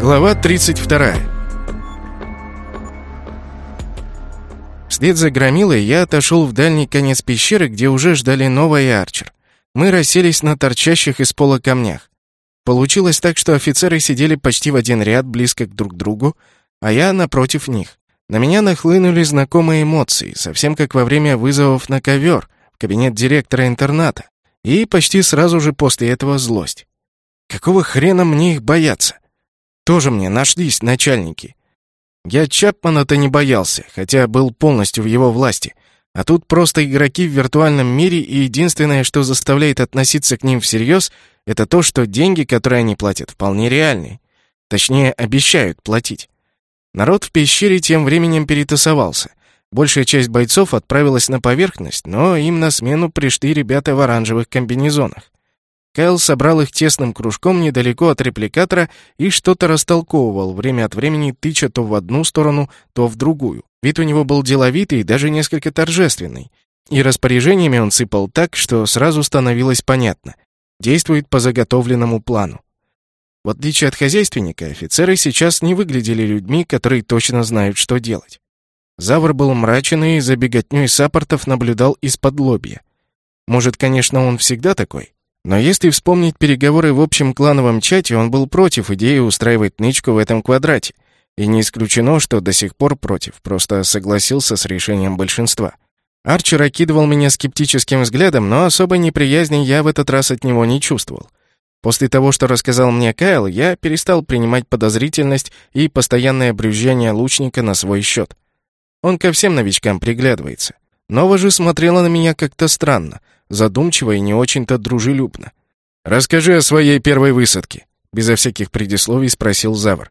Глава 32 Вслед за громилой я отошел в дальний конец пещеры, где уже ждали Нова Арчер. Мы расселись на торчащих из пола камнях. Получилось так, что офицеры сидели почти в один ряд, близко к друг другу, а я напротив них. На меня нахлынули знакомые эмоции, совсем как во время вызовов на ковер в кабинет директора интерната. И почти сразу же после этого злость. Какого хрена мне их бояться? Тоже мне нашлись начальники. Я Чапмана-то не боялся, хотя был полностью в его власти. А тут просто игроки в виртуальном мире, и единственное, что заставляет относиться к ним всерьез, это то, что деньги, которые они платят, вполне реальные. Точнее, обещают платить. Народ в пещере тем временем перетасовался. Большая часть бойцов отправилась на поверхность, но им на смену пришли ребята в оранжевых комбинезонах. Кайл собрал их тесным кружком недалеко от репликатора и что-то растолковывал, время от времени тыча то в одну сторону, то в другую. Вид у него был деловитый и даже несколько торжественный. И распоряжениями он сыпал так, что сразу становилось понятно. Действует по заготовленному плану. В отличие от хозяйственника, офицеры сейчас не выглядели людьми, которые точно знают, что делать. Завр был мрачен и за беготнёй саппортов наблюдал из-под лобья. Может, конечно, он всегда такой? Но если вспомнить переговоры в общем клановом чате, он был против идеи устраивать нычку в этом квадрате. И не исключено, что до сих пор против, просто согласился с решением большинства. Арчер окидывал меня скептическим взглядом, но особой неприязни я в этот раз от него не чувствовал. После того, что рассказал мне Кайл, я перестал принимать подозрительность и постоянное брюзжание лучника на свой счет. Он ко всем новичкам приглядывается. Нова же смотрела на меня как-то странно, задумчиво и не очень-то дружелюбно. «Расскажи о своей первой высадке», — безо всяких предисловий спросил Завр.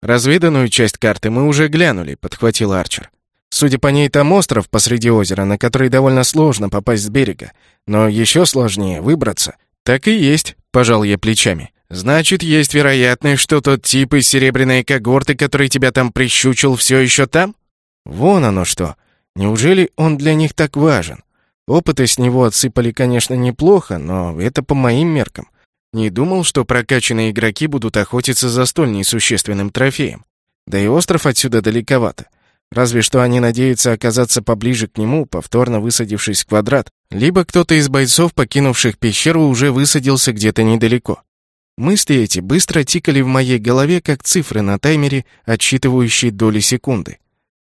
«Разведанную часть карты мы уже глянули», — подхватил Арчер. «Судя по ней, там остров посреди озера, на который довольно сложно попасть с берега, но еще сложнее выбраться». «Так и есть», — пожал я плечами. «Значит, есть вероятность, что тот тип из серебряной когорты, который тебя там прищучил, все еще там?» «Вон оно что! Неужели он для них так важен? Опыта с него отсыпали, конечно, неплохо, но это по моим меркам. Не думал, что прокачанные игроки будут охотиться за столь несущественным трофеем. Да и остров отсюда далековато. Разве что они надеются оказаться поближе к нему, повторно высадившись в квадрат. Либо кто-то из бойцов, покинувших пещеру, уже высадился где-то недалеко. Мысли эти быстро тикали в моей голове, как цифры на таймере, отсчитывающие доли секунды.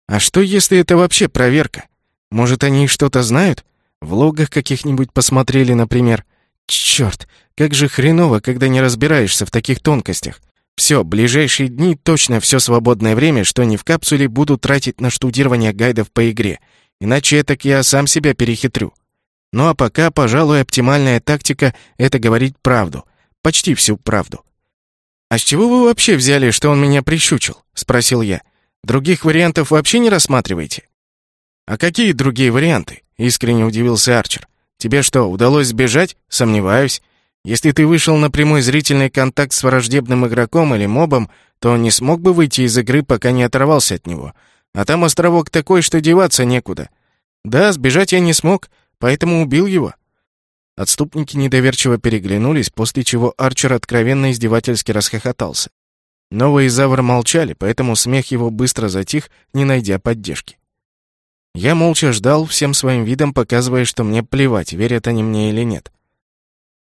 А что, если это вообще проверка? Может, они что-то знают? В логах каких-нибудь посмотрели, например. Черт, как же хреново, когда не разбираешься в таких тонкостях. Все, ближайшие дни точно все свободное время, что не в капсуле, буду тратить на штудирование гайдов по игре. Иначе так я сам себя перехитрю. Ну а пока, пожалуй, оптимальная тактика — это говорить правду. Почти всю правду. «А с чего вы вообще взяли, что он меня прищучил?» — спросил я. «Других вариантов вообще не рассматриваете?» «А какие другие варианты?» Искренне удивился Арчер. «Тебе что, удалось сбежать? Сомневаюсь. Если ты вышел на прямой зрительный контакт с враждебным игроком или мобом, то не смог бы выйти из игры, пока не оторвался от него. А там островок такой, что деваться некуда. Да, сбежать я не смог, поэтому убил его». Отступники недоверчиво переглянулись, после чего Арчер откровенно издевательски расхохотался. Новые и Завр молчали, поэтому смех его быстро затих, не найдя поддержки. Я молча ждал, всем своим видом показывая, что мне плевать, верят они мне или нет.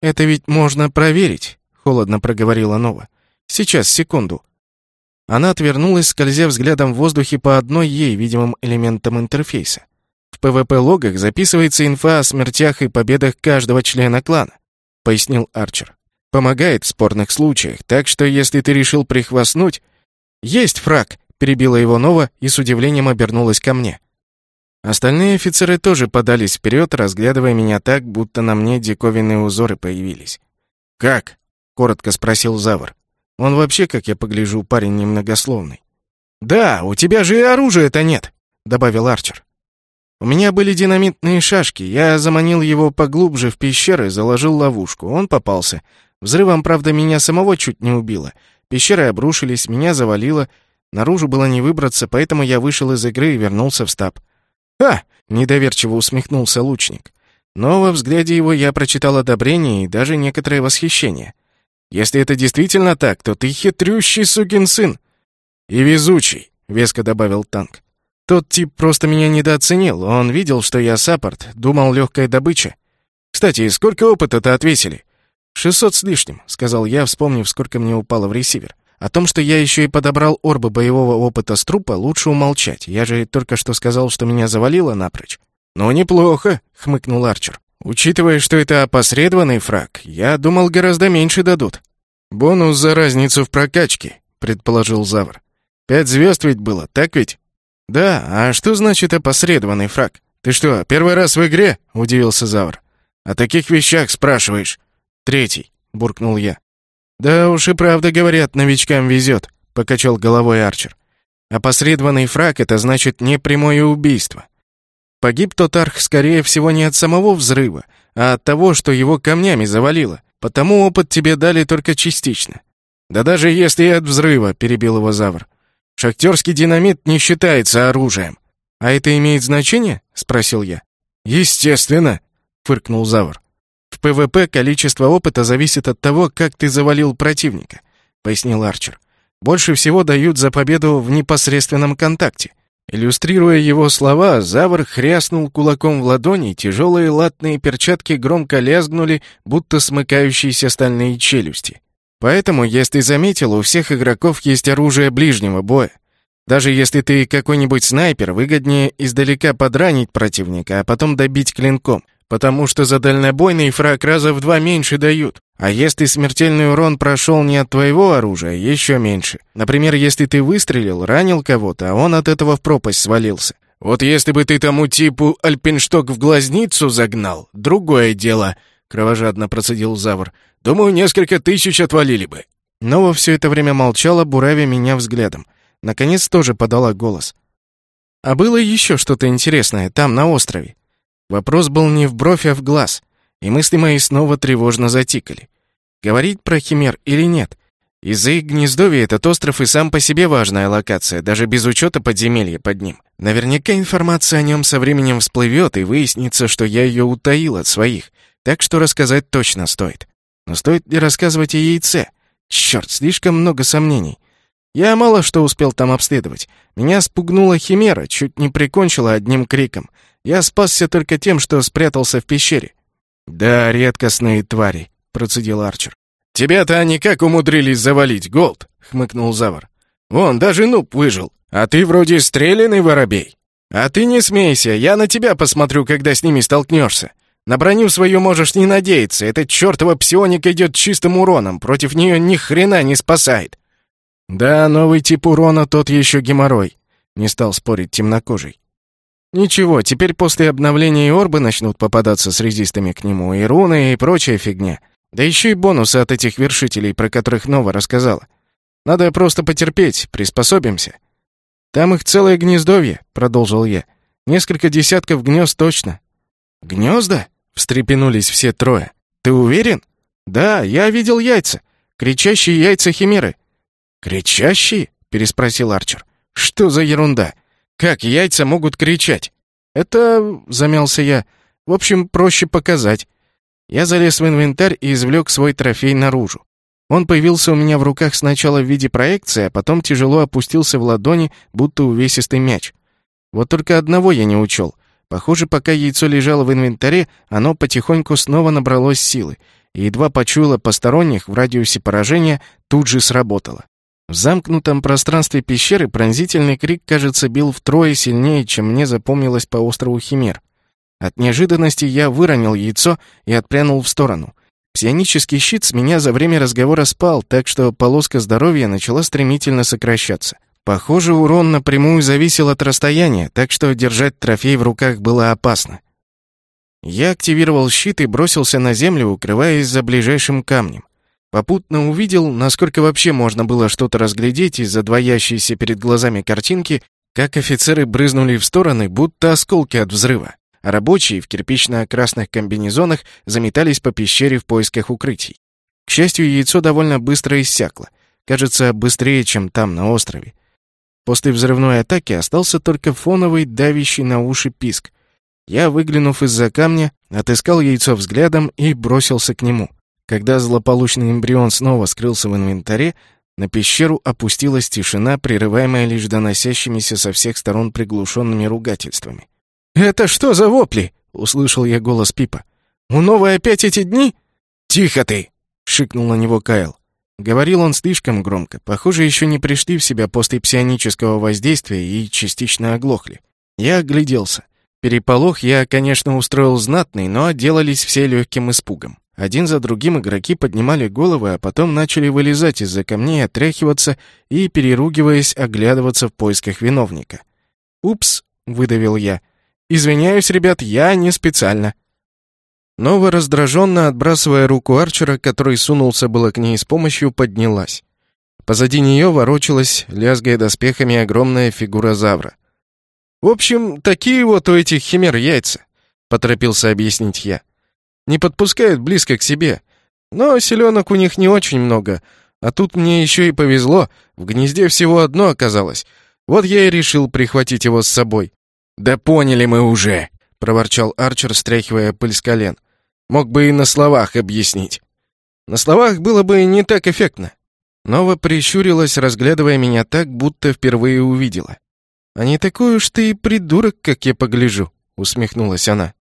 «Это ведь можно проверить», — холодно проговорила Нова. «Сейчас, секунду». Она отвернулась, скользя взглядом в воздухе по одной ей видимым элементам интерфейса. В ПВП-логах записывается инфа о смертях и победах каждого члена клана, пояснил Арчер. Помогает в спорных случаях, так что если ты решил прихвастнуть... Есть фраг, перебила его Нова и с удивлением обернулась ко мне. Остальные офицеры тоже подались вперед, разглядывая меня так, будто на мне диковинные узоры появились. «Как?» — коротко спросил Завр. Он вообще, как я погляжу, парень немногословный. «Да, у тебя же и оружия-то нет», — добавил Арчер. «У меня были динамитные шашки. Я заманил его поглубже в пещеры, заложил ловушку. Он попался. Взрывом, правда, меня самого чуть не убило. Пещеры обрушились, меня завалило. Наружу было не выбраться, поэтому я вышел из игры и вернулся в стаб. «Ха!» — недоверчиво усмехнулся лучник. Но во взгляде его я прочитал одобрение и даже некоторое восхищение. Если это действительно так, то ты хитрющий сукин сын. И везучий, веско добавил танк. Тот тип просто меня недооценил. Он видел, что я саппорт, думал легкая добыча. Кстати, сколько опыта-то отвесили? «Шестьсот с лишним», — сказал я, вспомнив, сколько мне упало в ресивер. О том, что я еще и подобрал орбы боевого опыта с трупа, лучше умолчать. Я же только что сказал, что меня завалило напрочь. «Ну, неплохо», — хмыкнул Арчер. «Учитывая, что это опосредованный фраг, я думал, гораздо меньше дадут». «Бонус за разницу в прокачке», — предположил Завр. «Пять звезд ведь было, так ведь?» «Да, а что значит опосредованный фраг? Ты что, первый раз в игре?» — удивился Завр. «О таких вещах спрашиваешь?» «Третий», — буркнул я. «Да уж и правда, говорят, новичкам везет», — покачал головой Арчер. «Опосредованный фраг — это значит не прямое убийство. Погиб тот арх, скорее всего, не от самого взрыва, а от того, что его камнями завалило. Потому опыт тебе дали только частично». «Да даже если и от взрыва», — перебил его Завр. «Шахтерский динамит не считается оружием». «А это имеет значение?» — спросил я. «Естественно», — фыркнул Завр. В ПВП количество опыта зависит от того, как ты завалил противника, пояснил Арчер. Больше всего дают за победу в непосредственном контакте. Иллюстрируя его слова, Завр хряснул кулаком в ладони, тяжелые латные перчатки громко лязгнули, будто смыкающиеся стальные челюсти. Поэтому, если заметил, у всех игроков есть оружие ближнего боя. Даже если ты какой-нибудь снайпер, выгоднее издалека подранить противника, а потом добить клинком потому что за дальнобойный фраг раза в два меньше дают. А если смертельный урон прошел не от твоего оружия, еще меньше. Например, если ты выстрелил, ранил кого-то, а он от этого в пропасть свалился. Вот если бы ты тому типу альпиншток в глазницу загнал, другое дело, кровожадно процедил Завр. Думаю, несколько тысяч отвалили бы. Нова все это время молчала, буравя меня взглядом. Наконец тоже подала голос. А было еще что-то интересное там, на острове. Вопрос был не в бровь, а в глаз, и мысли мои снова тревожно затикали. Говорить про химер или нет? Из-за их гнездовья этот остров и сам по себе важная локация, даже без учета подземелья под ним. Наверняка информация о нем со временем всплывет, и выяснится, что я ее утаил от своих, так что рассказать точно стоит. Но стоит ли рассказывать о яйце? Черт, слишком много сомнений. Я мало что успел там обследовать. Меня спугнула химера, чуть не прикончила одним криком. Я спасся только тем, что спрятался в пещере». «Да, редкостные твари», — процедил Арчер. «Тебя-то они как умудрились завалить, Голд?» — хмыкнул Завар. «Вон, даже нуб выжил. А ты вроде стрелянный воробей. А ты не смейся, я на тебя посмотрю, когда с ними столкнешься. На броню свою можешь не надеяться, эта чертова псионика идет чистым уроном, против нее ни хрена не спасает». «Да, новый тип урона тот еще геморрой», — не стал спорить темнокожий. Ничего, теперь после обновления и орбы начнут попадаться с резистами к нему, и руны, и прочая фигня. Да еще и бонусы от этих вершителей, про которых Нова рассказала. Надо просто потерпеть, приспособимся. Там их целое гнездовье, продолжил я. Несколько десятков гнезд точно. Гнезда? Встрепенулись все трое. Ты уверен? Да, я видел яйца. Кричащие яйца химеры. Кричащие? переспросил Арчер. Что за ерунда? Как яйца могут кричать? Это, замялся я, в общем, проще показать. Я залез в инвентарь и извлек свой трофей наружу. Он появился у меня в руках сначала в виде проекции, а потом тяжело опустился в ладони, будто увесистый мяч. Вот только одного я не учел. Похоже, пока яйцо лежало в инвентаре, оно потихоньку снова набралось силы, и едва почуяло посторонних в радиусе поражения, тут же сработало. В замкнутом пространстве пещеры пронзительный крик, кажется, бил втрое сильнее, чем мне запомнилось по острову Химер. От неожиданности я выронил яйцо и отпрянул в сторону. Псионический щит с меня за время разговора спал, так что полоска здоровья начала стремительно сокращаться. Похоже, урон напрямую зависел от расстояния, так что держать трофей в руках было опасно. Я активировал щит и бросился на землю, укрываясь за ближайшим камнем. Попутно увидел, насколько вообще можно было что-то разглядеть из-за двоящейся перед глазами картинки, как офицеры брызнули в стороны, будто осколки от взрыва, а рабочие в кирпично-красных комбинезонах заметались по пещере в поисках укрытий. К счастью, яйцо довольно быстро иссякло. Кажется, быстрее, чем там, на острове. После взрывной атаки остался только фоновый, давящий на уши писк. Я, выглянув из-за камня, отыскал яйцо взглядом и бросился к нему. Когда злополучный эмбрион снова скрылся в инвентаре, на пещеру опустилась тишина, прерываемая лишь доносящимися со всех сторон приглушенными ругательствами. «Это что за вопли?» — услышал я голос Пипа. «У новой опять эти дни?» «Тихо ты!» — шикнул на него Кайл. Говорил он слишком громко. Похоже, еще не пришли в себя после псионического воздействия и частично оглохли. Я огляделся. Переполох я, конечно, устроил знатный, но отделались все легким испугом. Один за другим игроки поднимали головы, а потом начали вылезать из-за камней, отряхиваться и, переругиваясь, оглядываться в поисках виновника. «Упс», — выдавил я. «Извиняюсь, ребят, я не специально». Нова, раздраженно отбрасывая руку Арчера, который сунулся было к ней с помощью, поднялась. Позади нее ворочалась, лязгая доспехами, огромная фигура Завра. «В общем, такие вот у этих химер яйца», — поторопился объяснить я. «Не подпускают близко к себе. Но селенок у них не очень много. А тут мне еще и повезло, в гнезде всего одно оказалось. Вот я и решил прихватить его с собой». «Да поняли мы уже», — проворчал Арчер, стряхивая пыль с колен. Мог бы и на словах объяснить. На словах было бы не так эффектно. Нова прищурилась, разглядывая меня так, будто впервые увидела. «А не такой уж ты и придурок, как я погляжу», — усмехнулась она.